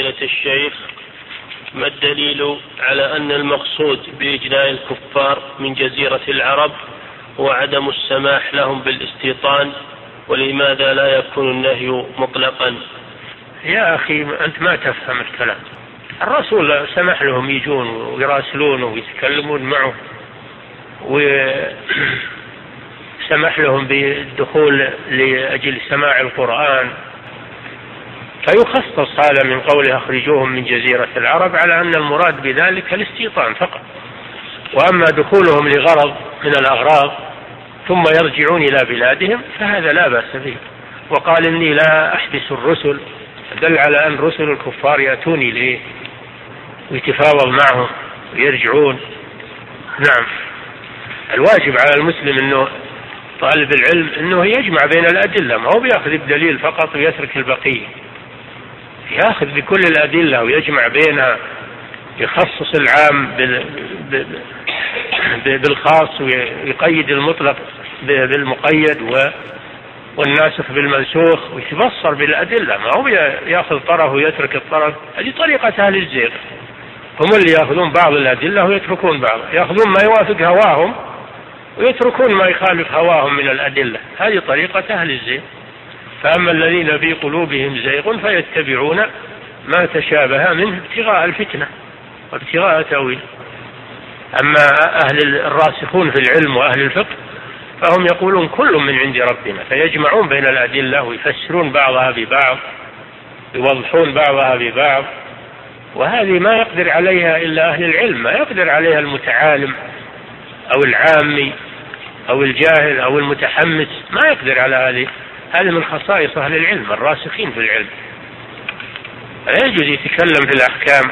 فضيلة الشيخ ما الدليل على أن المقصود بإجلاء الكفار من جزيرة العرب هو عدم السماح لهم بالاستيطان ولماذا لا يكون النهي مطلقا؟ يا أخي أنت ما تفهم الكلام. الرسول سمح لهم يجون ويراسلونه ويتكلمون معه وسمح لهم بالدخول لأجل سماع القرآن. فيخصص هذا من قوله أخرجوهم من جزيرة العرب على أن المراد بذلك الاستيطان فقط. وأما دخولهم لغرض من الأغراض ثم يرجعون إلى بلادهم فهذا لا بأس به. وقال إني لا أحبس الرسل دل على أن رسل الكفار يأتون إليه ويتفاوض معهم ويرجعون. نعم. الواجب على المسلم أنه طالب العلم أنه يجمع بين الأدلة ما هو بيأخذ الدليل فقط ويترك البقية. ياخذ بكل الأدلة ويجمع بينها يخصص العام بالخاص ويقيد المطلق بالمقيد والناسخ بالمنسوخ ويتبصر بالأدلة. ما هو ياخذ طرف ويترك الطرف. هذه طريقة أهل الزيغ هم اللي ياخذون بعض الأدلة ويتركون بعض. ياخذون ما يوافق هواهم ويتركون ما يخالف هواهم من الأدلة. هذه طريقة أهل الزيغ فأما الذين في قلوبهم زيغ فيتبعون ما تشابه منه ابتغاء الفتنة وابتغاء تأويل. أما أهل الراسخون في العلم وأهل الفقه فهم يقولون كل من عند ربنا فيجمعون بين الأدلة ويفسرون بعضها ببعض يوضحون بعضها ببعض. وهذه ما يقدر عليها إلا أهل العلم ما يقدر عليها المتعالم أو العامي أو الجاهل أو المتحمس ما يقدر على هذه. هذه من خصائص أهل العلم الراسخين في العلم. لا يجوز يتكلم في الأحكام.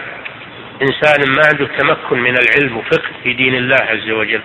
إنسان ما عنده تمكن من العلم وفقه في دين الله عز وجل.